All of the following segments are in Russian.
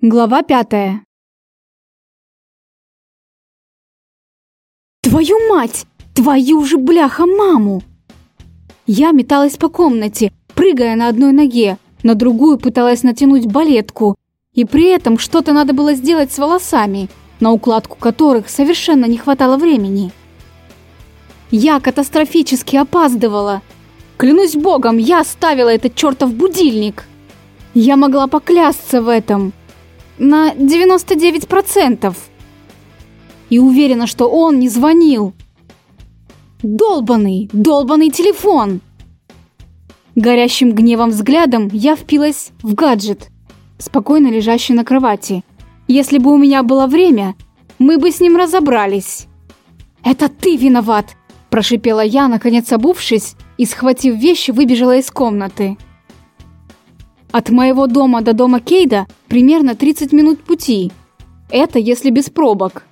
Глава пятая. Твою мать! Твою же бляха маму! Я металась по комнате, прыгая на одной ноге, на другую пыталась натянуть балетку, и при этом что-то надо было сделать с волосами, на укладку которых совершенно не хватало времени. Я катастрофически опаздывала. Клянусь богом, я ставила этот чертов будильник. Я могла поклясться в этом на 99%. И уверена, что он не звонил. Долбанный, долбанный телефон. Горящим гневом взглядом я впилась в гаджет, спокойно лежащий на кровати. Если бы у меня было время, мы бы с ним разобрались. «Это ты виноват!» – прошипела я, наконец обувшись, и, схватив вещи, выбежала из комнаты. От моего дома до дома Кейда примерно 30 минут пути. Это если без пробок.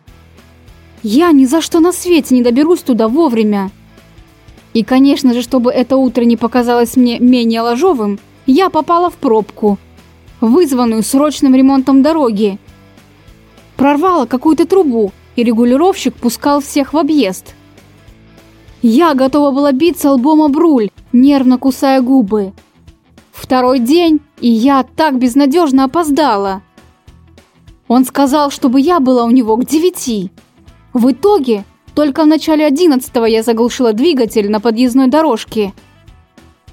Я ни за что на свете не доберусь туда вовремя. И, конечно же, чтобы это утро не показалось мне менее ложовым, я попала в пробку, вызванную срочным ремонтом дороги. Прорвала какую-то трубу, и регулировщик пускал всех в объезд. Я готова была биться лбом об руль, нервно кусая губы. Второй день, и я так безнадежно опоздала. Он сказал, чтобы я была у него к девяти. В итоге, только в начале одиннадцатого я заглушила двигатель на подъездной дорожке.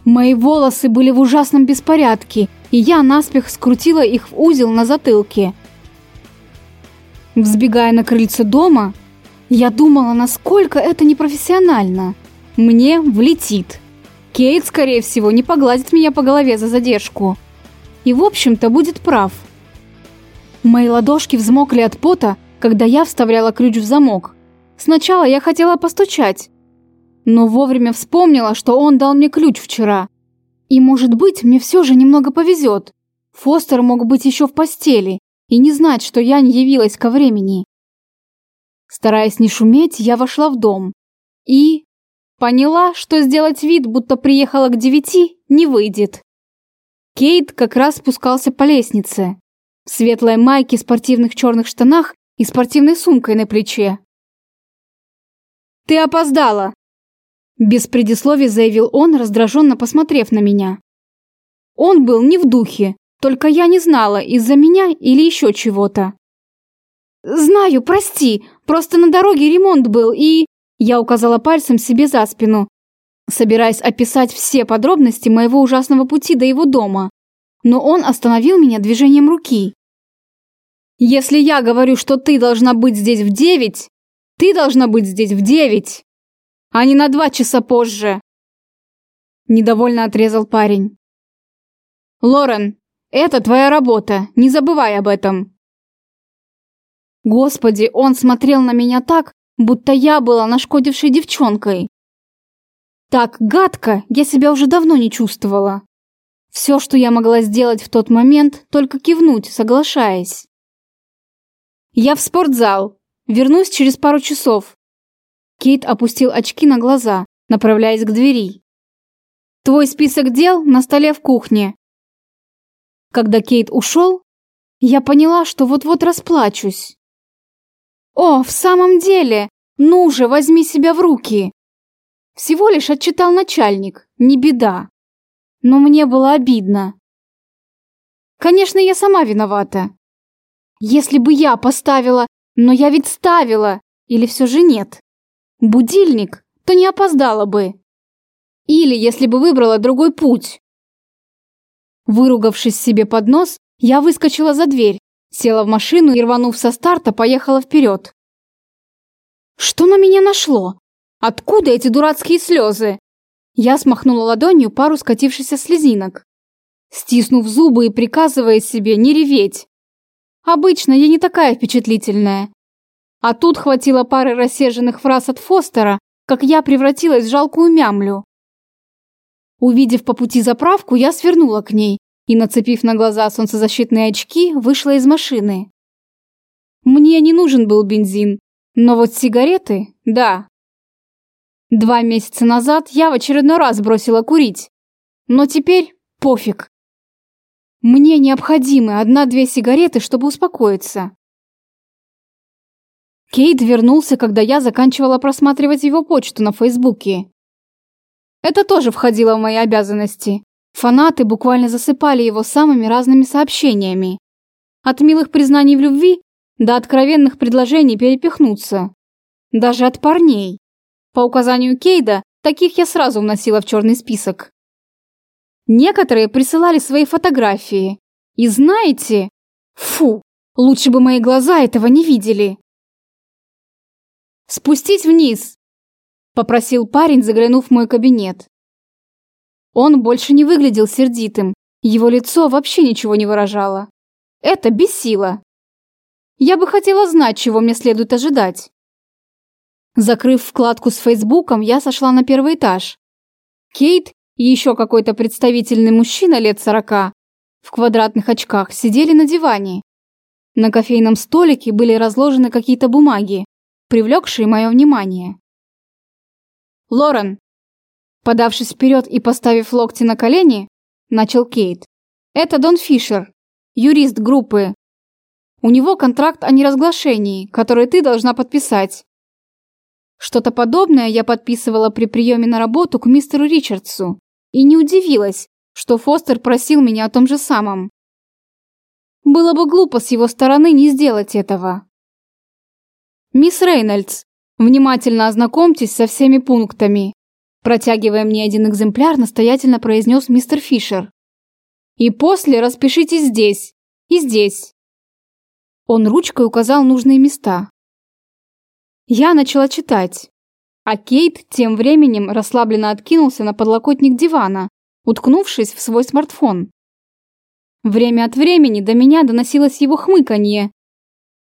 Мои волосы были в ужасном беспорядке, и я наспех скрутила их в узел на затылке. Взбегая на крыльцо дома, я думала, насколько это непрофессионально. Мне влетит. Кейт, скорее всего, не погладит меня по голове за задержку. И, в общем-то, будет прав. Мои ладошки взмокли от пота, когда я вставляла ключ в замок. Сначала я хотела постучать, но вовремя вспомнила, что он дал мне ключ вчера. И, может быть, мне все же немного повезет. Фостер мог быть еще в постели и не знать, что я не явилась ко времени. Стараясь не шуметь, я вошла в дом. И Поняла, что сделать вид, будто приехала к девяти, не выйдет. Кейт как раз спускался по лестнице. В светлой майке, спортивных черных штанах и спортивной сумкой на плече. «Ты опоздала!» Без предисловий заявил он, раздраженно посмотрев на меня. Он был не в духе, только я не знала, из-за меня или еще чего-то. «Знаю, прости, просто на дороге ремонт был и...» Я указала пальцем себе за спину, собираясь описать все подробности моего ужасного пути до его дома. Но он остановил меня движением руки. «Если я говорю, что ты должна быть здесь в девять, ты должна быть здесь в девять, а не на два часа позже!» Недовольно отрезал парень. «Лорен, это твоя работа, не забывай об этом!» Господи, он смотрел на меня так, будто я была нашкодившей девчонкой. Так гадко я себя уже давно не чувствовала. Все, что я могла сделать в тот момент, только кивнуть, соглашаясь. Я в спортзал. Вернусь через пару часов. Кейт опустил очки на глаза, направляясь к двери. Твой список дел на столе в кухне. Когда Кейт ушел, я поняла, что вот-вот расплачусь. «О, в самом деле! Ну же, возьми себя в руки!» Всего лишь отчитал начальник, не беда. Но мне было обидно. Конечно, я сама виновата. Если бы я поставила, но я ведь ставила, или все же нет. Будильник, то не опоздала бы. Или если бы выбрала другой путь. Выругавшись себе под нос, я выскочила за дверь, Села в машину и, рванув со старта, поехала вперед. Что на меня нашло? Откуда эти дурацкие слезы? Я смахнула ладонью пару скатившихся слезинок, стиснув зубы и приказывая себе не реветь. Обычно я не такая впечатлительная. А тут хватило пары рассерженных фраз от Фостера, как я превратилась в жалкую мямлю. Увидев по пути заправку, я свернула к ней и, нацепив на глаза солнцезащитные очки, вышла из машины. Мне не нужен был бензин, но вот сигареты – да. Два месяца назад я в очередной раз бросила курить, но теперь пофиг. Мне необходимы одна-две сигареты, чтобы успокоиться. Кейт вернулся, когда я заканчивала просматривать его почту на Фейсбуке. Это тоже входило в мои обязанности. Фанаты буквально засыпали его самыми разными сообщениями. От милых признаний в любви до откровенных предложений перепихнуться. Даже от парней. По указанию Кейда, таких я сразу вносила в черный список. Некоторые присылали свои фотографии. И знаете... Фу, лучше бы мои глаза этого не видели. «Спустить вниз!» – попросил парень, заглянув в мой кабинет. Он больше не выглядел сердитым, его лицо вообще ничего не выражало. Это бесило. Я бы хотела знать, чего мне следует ожидать. Закрыв вкладку с Фейсбуком, я сошла на первый этаж. Кейт и еще какой-то представительный мужчина лет сорока в квадратных очках сидели на диване. На кофейном столике были разложены какие-то бумаги, привлекшие мое внимание. «Лорен!» Подавшись вперед и поставив локти на колени, начал Кейт. «Это Дон Фишер, юрист группы. У него контракт о неразглашении, который ты должна подписать. Что-то подобное я подписывала при приеме на работу к мистеру Ричардсу и не удивилась, что Фостер просил меня о том же самом. Было бы глупо с его стороны не сделать этого. «Мисс Рейнольдс, внимательно ознакомьтесь со всеми пунктами», протягивая мне один экземпляр, настоятельно произнес мистер Фишер. «И после распишитесь здесь и здесь». Он ручкой указал нужные места. Я начала читать, а Кейт тем временем расслабленно откинулся на подлокотник дивана, уткнувшись в свой смартфон. Время от времени до меня доносилось его хмыканье.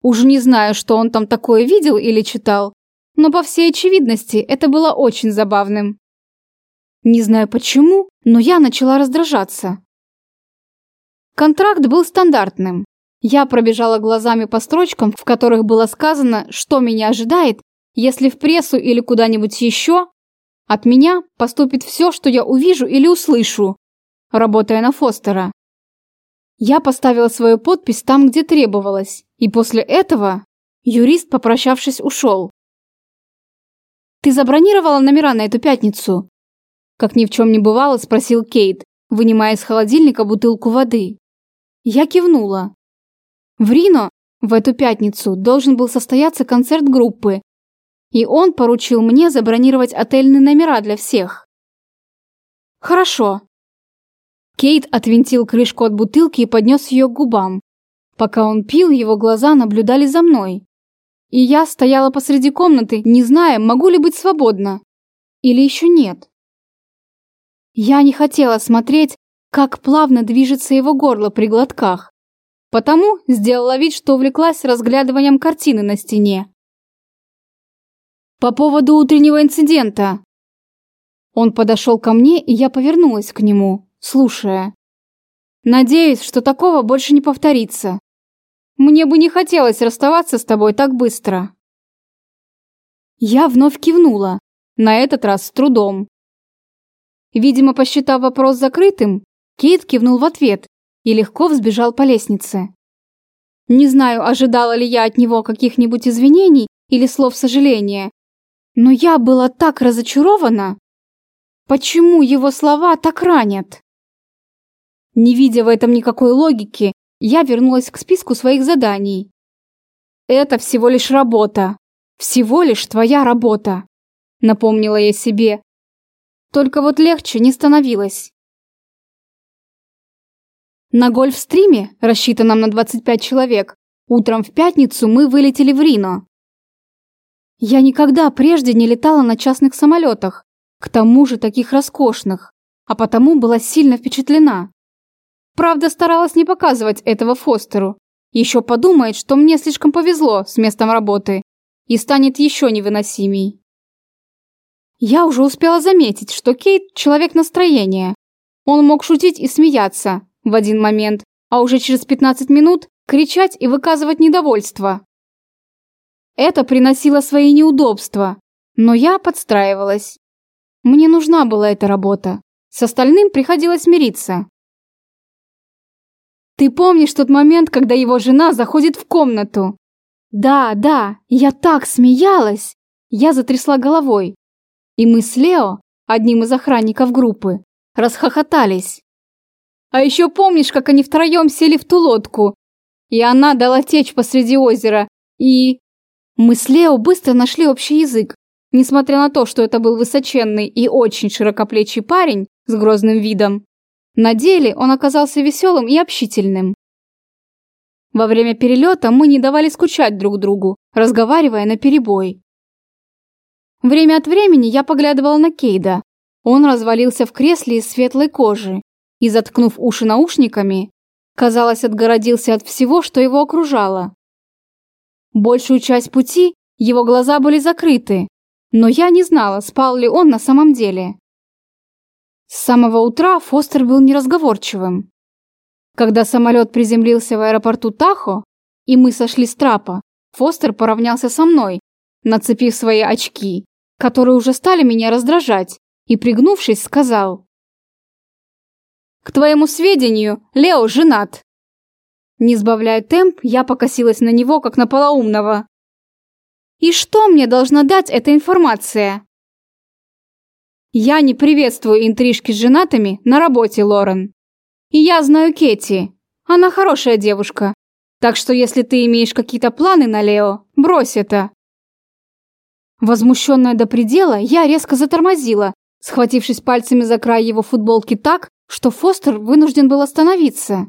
Уж не знаю, что он там такое видел или читал, но по всей очевидности это было очень забавным. Не знаю почему, но я начала раздражаться. Контракт был стандартным. Я пробежала глазами по строчкам, в которых было сказано, что меня ожидает, если в прессу или куда-нибудь еще от меня поступит все, что я увижу или услышу, работая на Фостера. Я поставила свою подпись там, где требовалось, и после этого юрист, попрощавшись, ушел. «Ты забронировала номера на эту пятницу?» Как ни в чем не бывало, спросил Кейт, вынимая из холодильника бутылку воды. Я кивнула. В Рино в эту пятницу должен был состояться концерт группы, и он поручил мне забронировать отельные номера для всех. Хорошо. Кейт отвинтил крышку от бутылки и поднес ее к губам. Пока он пил, его глаза наблюдали за мной. И я стояла посреди комнаты, не зная, могу ли быть свободна. Или еще нет. Я не хотела смотреть, как плавно движется его горло при глотках. Потому сделала вид, что увлеклась разглядыванием картины на стене. По поводу утреннего инцидента. Он подошел ко мне, и я повернулась к нему, слушая. Надеюсь, что такого больше не повторится. Мне бы не хотелось расставаться с тобой так быстро. Я вновь кивнула, на этот раз с трудом. Видимо, посчитав вопрос закрытым, Кейт кивнул в ответ и легко взбежал по лестнице. Не знаю, ожидала ли я от него каких-нибудь извинений или слов сожаления, но я была так разочарована. Почему его слова так ранят? Не видя в этом никакой логики, я вернулась к списку своих заданий. Это всего лишь работа. Всего лишь твоя работа, напомнила я себе. Только вот легче не становилось. На гольф-стриме, рассчитанном на 25 человек, утром в пятницу мы вылетели в Рино. Я никогда прежде не летала на частных самолетах, к тому же таких роскошных, а потому была сильно впечатлена. Правда, старалась не показывать этого Фостеру. Еще подумает, что мне слишком повезло с местом работы и станет еще невыносимей. Я уже успела заметить, что Кейт – человек настроения. Он мог шутить и смеяться, в один момент, а уже через 15 минут кричать и выказывать недовольство. Это приносило свои неудобства, но я подстраивалась. Мне нужна была эта работа. С остальным приходилось мириться. Ты помнишь тот момент, когда его жена заходит в комнату? Да, да, я так смеялась. Я затрясла головой. И мы с Лео, одним из охранников группы, расхохотались. А еще помнишь, как они втроем сели в ту лодку, и она дала течь посреди озера, и... Мы с Лео быстро нашли общий язык. Несмотря на то, что это был высоченный и очень широкоплечий парень с грозным видом, на деле он оказался веселым и общительным. Во время перелета мы не давали скучать друг другу, разговаривая на перебой. Время от времени я поглядывала на Кейда. Он развалился в кресле из светлой кожи и, заткнув уши наушниками, казалось, отгородился от всего, что его окружало. Большую часть пути его глаза были закрыты, но я не знала, спал ли он на самом деле. С самого утра Фостер был неразговорчивым. Когда самолет приземлился в аэропорту Тахо, и мы сошли с трапа, Фостер поравнялся со мной, нацепив свои очки, которые уже стали меня раздражать, и, пригнувшись, сказал. «К твоему сведению, Лео женат». Не сбавляя темп, я покосилась на него, как на полоумного. «И что мне должна дать эта информация?» Я не приветствую интрижки с женатыми на работе, Лорен. И я знаю Кетти. Она хорошая девушка. Так что если ты имеешь какие-то планы на Лео, брось это. Возмущенная до предела, я резко затормозила, схватившись пальцами за край его футболки так, что Фостер вынужден был остановиться.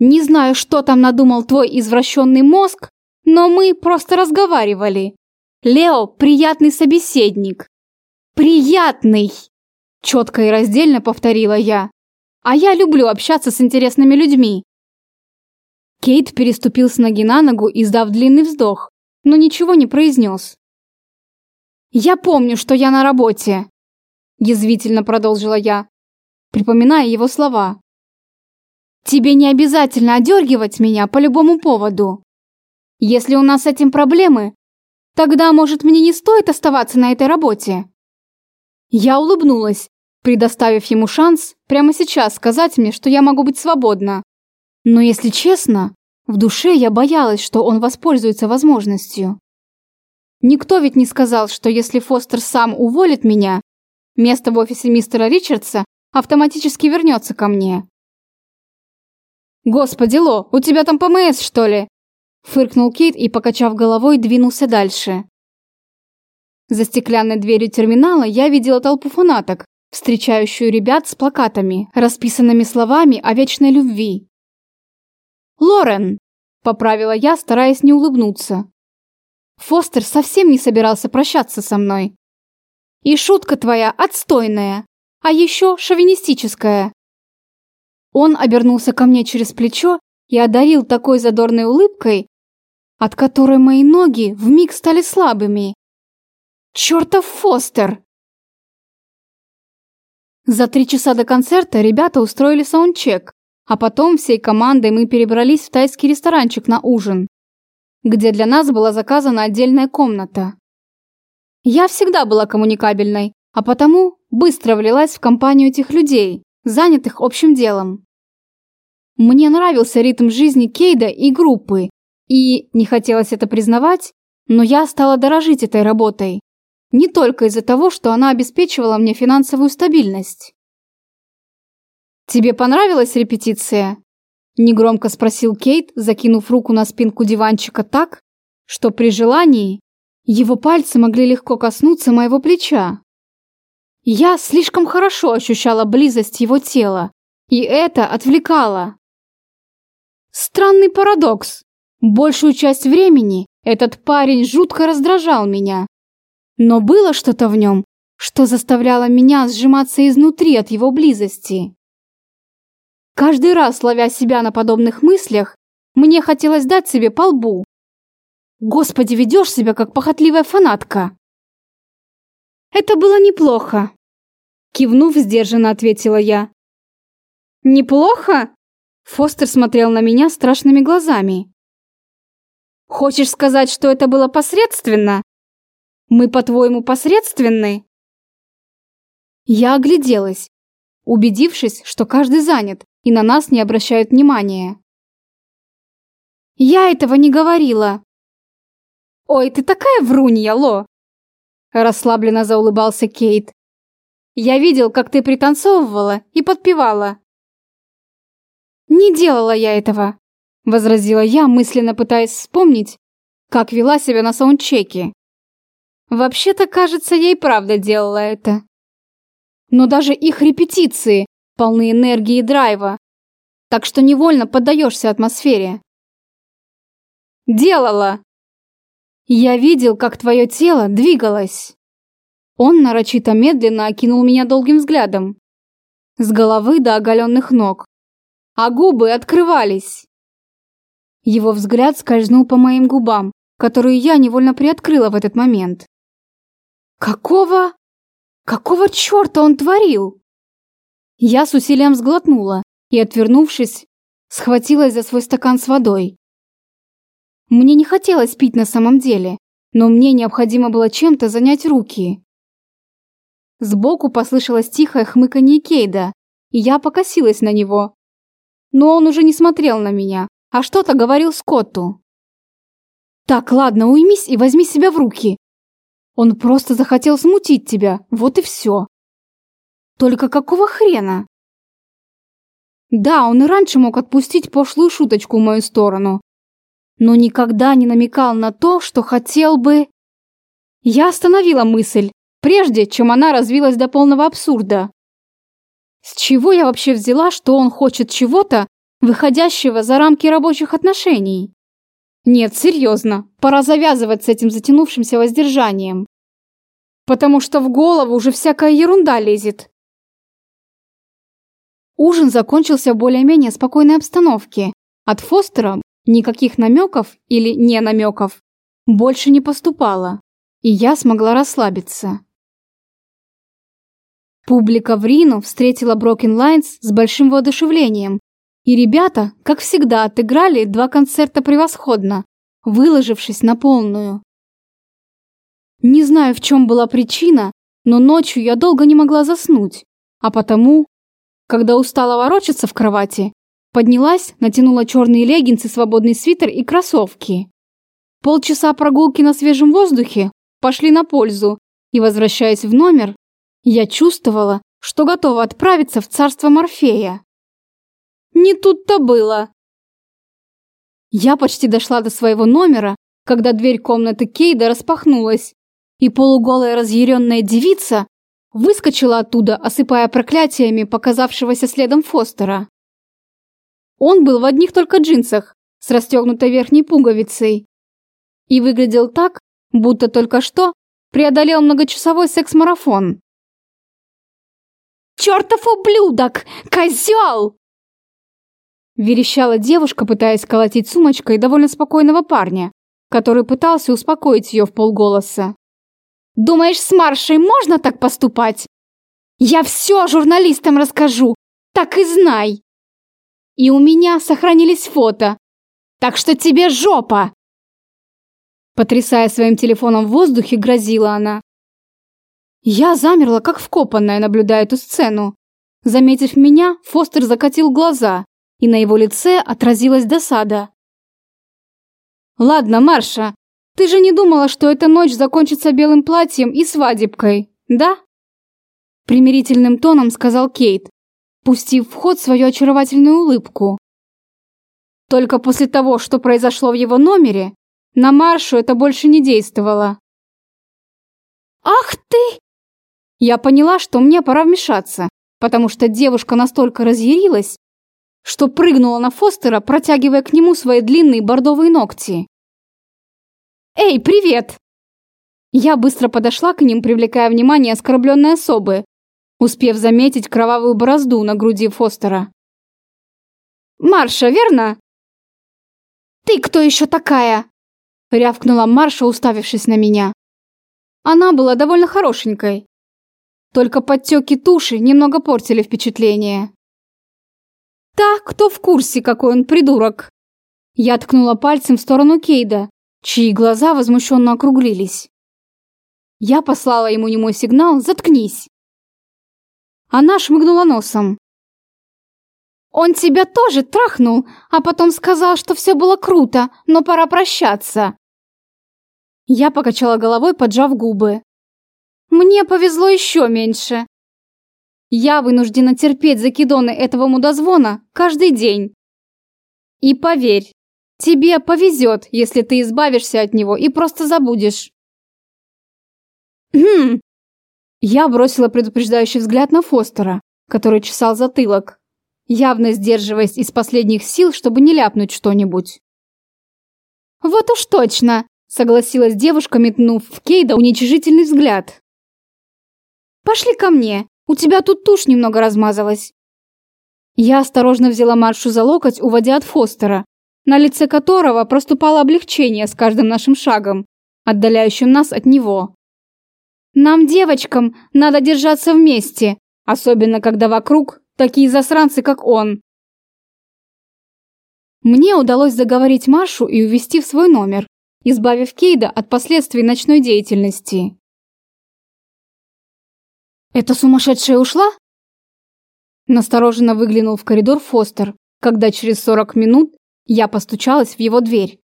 Не знаю, что там надумал твой извращенный мозг, но мы просто разговаривали. Лео – приятный собеседник. «Приятный!» – четко и раздельно повторила я. «А я люблю общаться с интересными людьми». Кейт переступил с ноги на ногу, издав длинный вздох, но ничего не произнес. «Я помню, что я на работе», – язвительно продолжила я, припоминая его слова. «Тебе не обязательно одергивать меня по любому поводу. Если у нас с этим проблемы, тогда, может, мне не стоит оставаться на этой работе?» Я улыбнулась, предоставив ему шанс прямо сейчас сказать мне, что я могу быть свободна. Но если честно, в душе я боялась, что он воспользуется возможностью. Никто ведь не сказал, что если Фостер сам уволит меня, место в офисе мистера Ричардса автоматически вернется ко мне. «Господи, Ло, у тебя там ПМС, что ли?» Фыркнул Кейт и, покачав головой, двинулся дальше. За стеклянной дверью терминала я видела толпу фанаток, встречающую ребят с плакатами, расписанными словами о вечной любви. «Лорен!» – поправила я, стараясь не улыбнуться. Фостер совсем не собирался прощаться со мной. «И шутка твоя отстойная, а еще шовинистическая». Он обернулся ко мне через плечо и одарил такой задорной улыбкой, от которой мои ноги вмиг стали слабыми. Чёртов Фостер! За три часа до концерта ребята устроили саундчек, а потом всей командой мы перебрались в тайский ресторанчик на ужин, где для нас была заказана отдельная комната. Я всегда была коммуникабельной, а потому быстро влилась в компанию этих людей, занятых общим делом. Мне нравился ритм жизни Кейда и группы, и, не хотелось это признавать, но я стала дорожить этой работой. Не только из-за того, что она обеспечивала мне финансовую стабильность. «Тебе понравилась репетиция?» Негромко спросил Кейт, закинув руку на спинку диванчика так, что при желании его пальцы могли легко коснуться моего плеча. Я слишком хорошо ощущала близость его тела, и это отвлекало. Странный парадокс. Большую часть времени этот парень жутко раздражал меня, но было что-то в нем, что заставляло меня сжиматься изнутри от его близости. Каждый раз, ловя себя на подобных мыслях, мне хотелось дать себе по лбу. Господи, ведешь себя как похотливая фанатка. Это было неплохо. Кивнув, сдержанно ответила я. Неплохо? Фостер смотрел на меня страшными глазами. Хочешь сказать, что это было посредственно? Мы, по-твоему, посредственны?» Я огляделась, убедившись, что каждый занят, и на нас не обращают внимания. «Я этого не говорила!» «Ой, ты такая врунья, Ло!» Расслабленно заулыбался Кейт. «Я видел, как ты пританцовывала и подпевала». «Не делала я этого», — возразила я, мысленно пытаясь вспомнить, как вела себя на саундчеке. Вообще-то, кажется, я и правда делала это. Но даже их репетиции полны энергии и драйва, так что невольно поддаешься атмосфере. «Делала!» Я видел, как твое тело двигалось. Он нарочито медленно окинул меня долгим взглядом. С головы до оголенных ног. А губы открывались. Его взгляд скользнул по моим губам, которые я невольно приоткрыла в этот момент. Какого... Какого черта он творил? Я с усилием сглотнула и, отвернувшись, схватилась за свой стакан с водой. Мне не хотелось пить на самом деле, но мне необходимо было чем-то занять руки. Сбоку послышалось тихое хмыканье Кейда, и я покосилась на него. Но он уже не смотрел на меня, а что-то говорил Скотту. «Так, ладно, уймись и возьми себя в руки. Он просто захотел смутить тебя, вот и все. Только какого хрена?» Да, он и раньше мог отпустить пошлую шуточку в мою сторону, но никогда не намекал на то, что хотел бы... Я остановила мысль, прежде чем она развилась до полного абсурда. С чего я вообще взяла, что он хочет чего-то, выходящего за рамки рабочих отношений? Нет, серьезно, пора завязывать с этим затянувшимся воздержанием. Потому что в голову уже всякая ерунда лезет. Ужин закончился в более-менее спокойной обстановке. От Фостера Никаких намеков или не намеков больше не поступало, и я смогла расслабиться. Публика в Рино встретила Broken Lines с большим воодушевлением, и ребята, как всегда, отыграли два концерта превосходно, выложившись на полную. Не знаю, в чем была причина, но ночью я долго не могла заснуть, а потому, когда устала ворочаться в кровати, Поднялась, натянула черные леггинсы, свободный свитер и кроссовки. Полчаса прогулки на свежем воздухе пошли на пользу, и, возвращаясь в номер, я чувствовала, что готова отправиться в царство Морфея. Не тут-то было. Я почти дошла до своего номера, когда дверь комнаты Кейда распахнулась, и полуголая разъяренная девица выскочила оттуда, осыпая проклятиями показавшегося следом Фостера. Он был в одних только джинсах с расстегнутой верхней пуговицей и выглядел так, будто только что преодолел многочасовой секс-марафон. «Чертов ублюдок! Козел!» Верещала девушка, пытаясь колотить сумочкой довольно спокойного парня, который пытался успокоить ее в полголоса. «Думаешь, с Маршей можно так поступать? Я все журналистам расскажу, так и знай!» И у меня сохранились фото. Так что тебе жопа!» Потрясая своим телефоном в воздухе, грозила она. Я замерла, как вкопанная, наблюдая эту сцену. Заметив меня, Фостер закатил глаза, и на его лице отразилась досада. «Ладно, Марша, ты же не думала, что эта ночь закончится белым платьем и свадебкой, да?» Примирительным тоном сказал Кейт, пустив в ход свою очаровательную улыбку. Только после того, что произошло в его номере, на Маршу это больше не действовало. «Ах ты!» Я поняла, что мне пора вмешаться, потому что девушка настолько разъярилась, что прыгнула на Фостера, протягивая к нему свои длинные бордовые ногти. «Эй, привет!» Я быстро подошла к ним, привлекая внимание оскорбленной особы, успев заметить кровавую борозду на груди Фостера. «Марша, верно?» «Ты кто еще такая?» — рявкнула Марша, уставившись на меня. Она была довольно хорошенькой. Только подтеки туши немного портили впечатление. «Та, кто в курсе, какой он придурок!» Я ткнула пальцем в сторону Кейда, чьи глаза возмущенно округлились. Я послала ему немой сигнал «Заткнись!» Она шмыгнула носом. Он тебя тоже трахнул, а потом сказал, что все было круто, но пора прощаться. Я покачала головой, поджав губы. Мне повезло еще меньше. Я вынуждена терпеть закидоны этого мудозвона каждый день. И поверь, тебе повезет, если ты избавишься от него и просто забудешь. Хм. Я бросила предупреждающий взгляд на Фостера, который чесал затылок, явно сдерживаясь из последних сил, чтобы не ляпнуть что-нибудь. «Вот уж точно!» — согласилась девушка, метнув в Кейда уничижительный взгляд. «Пошли ко мне, у тебя тут тушь немного размазалась». Я осторожно взяла Маршу за локоть, уводя от Фостера, на лице которого проступало облегчение с каждым нашим шагом, отдаляющим нас от него. «Нам, девочкам, надо держаться вместе, особенно когда вокруг такие засранцы, как он». Мне удалось заговорить Машу и увести в свой номер, избавив Кейда от последствий ночной деятельности. «Эта сумасшедшая ушла?» Настороженно выглянул в коридор Фостер, когда через 40 минут я постучалась в его дверь.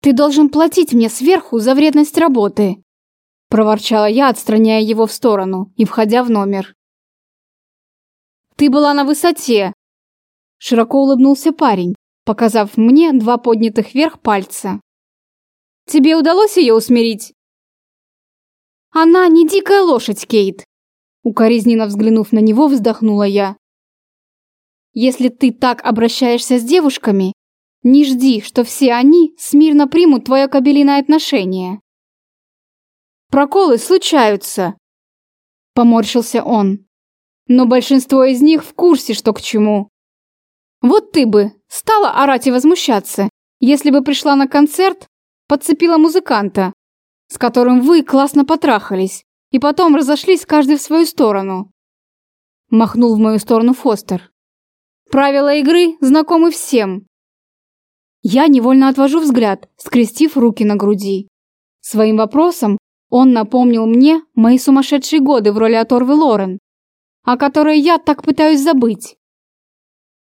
«Ты должен платить мне сверху за вредность работы!» Проворчала я, отстраняя его в сторону и входя в номер. «Ты была на высоте!» Широко улыбнулся парень, показав мне два поднятых вверх пальца. «Тебе удалось ее усмирить?» «Она не дикая лошадь, Кейт!» Укоризненно взглянув на него, вздохнула я. «Если ты так обращаешься с девушками, не жди, что все они смирно примут твое кабелиное отношение». «Проколы случаются», — поморщился он. «Но большинство из них в курсе, что к чему. Вот ты бы стала орать и возмущаться, если бы пришла на концерт, подцепила музыканта, с которым вы классно потрахались, и потом разошлись каждый в свою сторону. Махнул в мою сторону Фостер. Правила игры знакомы всем. Я невольно отвожу взгляд, скрестив руки на груди. Своим вопросом он напомнил мне мои сумасшедшие годы в роли оторвы Лорен, о которой я так пытаюсь забыть.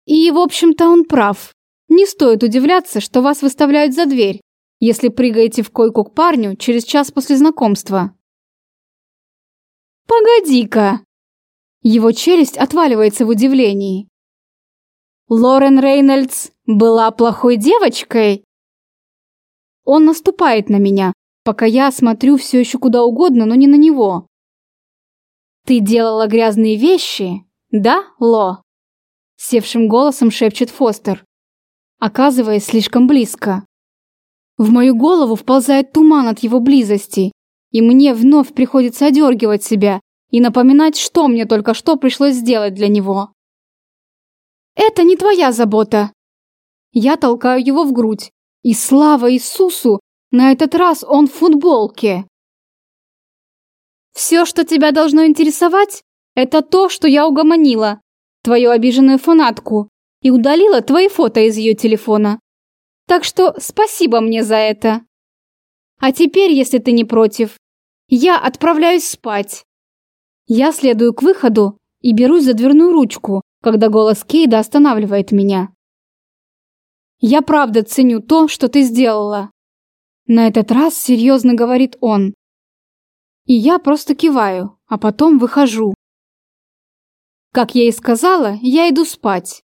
И, в общем-то, он прав. Не стоит удивляться, что вас выставляют за дверь, если прыгаете в койку к парню через час после знакомства. Погоди-ка. Его челюсть отваливается в удивлении. Лорен Рейнольдс была плохой девочкой? Он наступает на меня, пока я смотрю все еще куда угодно, но не на него. Ты делала грязные вещи, да, Ло? Севшим голосом шепчет Фостер, оказываясь слишком близко. В мою голову вползает туман от его близости, и мне вновь приходится одергивать себя и напоминать, что мне только что пришлось сделать для него. «Это не твоя забота!» Я толкаю его в грудь, и слава Иисусу, на этот раз он в футболке. «Все, что тебя должно интересовать, это то, что я угомонила, твою обиженную фанатку, и удалила твои фото из ее телефона. Так что спасибо мне за это. А теперь, если ты не против, я отправляюсь спать. Я следую к выходу и берусь за дверную ручку, когда голос Кейда останавливает меня. Я правда ценю то, что ты сделала. На этот раз серьезно говорит он. И я просто киваю, а потом выхожу. Как я и сказала, я иду спать.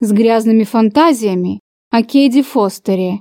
С грязными фантазиями о Кейди Фостере.